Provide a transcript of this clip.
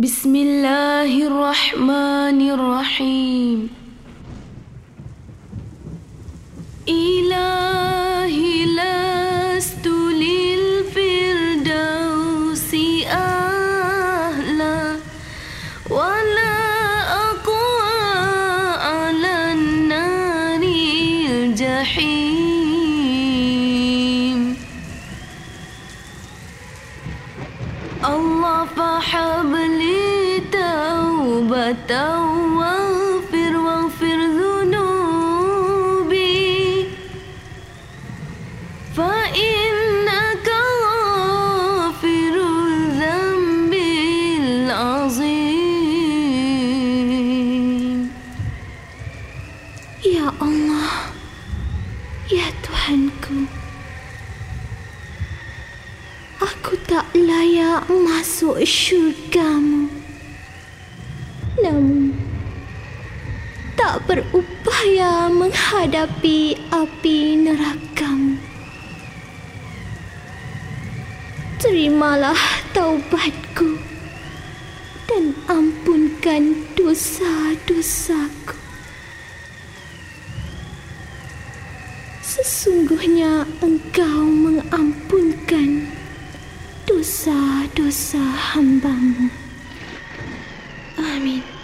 بسم الله الرحمن الرحيم. إلهي لست للفردوس أهلا ولا أقوى على النار الجحيم. الله فحب لي توبة واغفر واغفر ذنوبي. فإنك غافر الذنب العظيم. Ya Allah, ya Tuhanku, tak layak masuk syurgamu. Namun, tak berupaya menghadapi api nerakamu. Terimalah taubatku dan ampunkan dosa-dosaku. Sesungguhnya engkau mengampunkan dosa-dosa hambamu. Amin.